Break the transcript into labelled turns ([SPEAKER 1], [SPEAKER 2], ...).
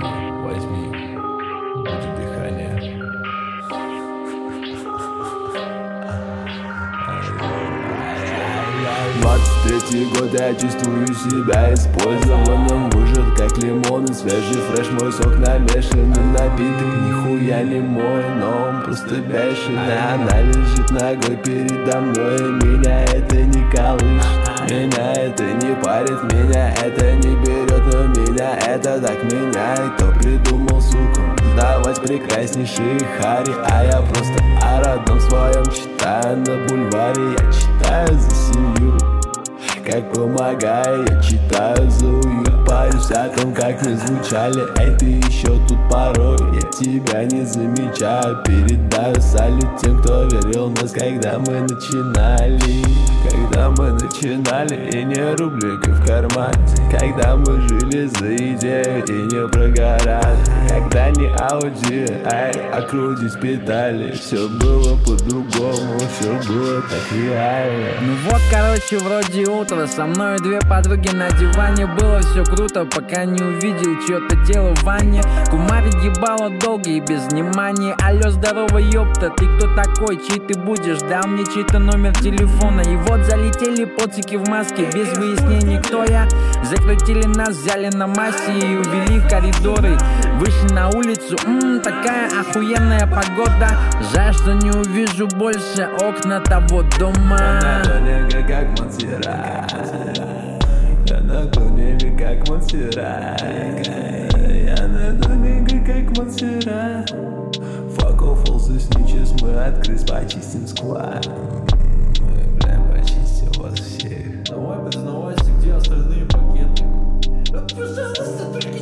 [SPEAKER 1] возьми. Это дыхание. Двадцать третий год я чувствую себя использованным. Выжат как лимон свежий фреш Мой сок намешанный напиток Нихуя не мой, но он просто бешеный. Она лежит ногой передо мной. Меня это не колышет. Меня это не парит, меня это не берет Но меня это так меняет. Кто придумал, сука, давать прекраснейшие хари? А я просто о родном своем читаю на бульваре. Я читаю за семью как помогаю, я читаю за уют. Парюсь о том, как мы звучали Эй, ты еще тут порой. Я тебя не замечаю Передаю салют тем, кто верил в нас Когда мы начинали Когда мы начинали И не рублик в кармане. Когда мы жили за идею И не прогорали Когда не ауди, ай, а крутить педали. Все было по-другому Все было так реально.
[SPEAKER 2] Ну вот, короче, вроде утро. Со мной две подруги на диване. Было все круто, пока не увидел чье-то тело в ванне. Кумарить ебало долго и без внимания. Алло, здорово, ёпта, ты кто такой? Чей ты будешь? Дал мне чей-то номер телефона. И вот залетели потики в маске. Без выяснений, кто я. Закрутили нас, взяли на массе И увели в коридоры Вышли на улицу, ммм, такая охуенная погода Жаль, что не увижу больше окна того дома Она
[SPEAKER 1] как Монсеррат Я на то как Монсеррат Я на то как Монсеррат Факов off all the мы от почистим склад Мы почистим вас всех
[SPEAKER 3] Давай без новости, где остальные
[SPEAKER 2] пакеты? Пожалуйста, только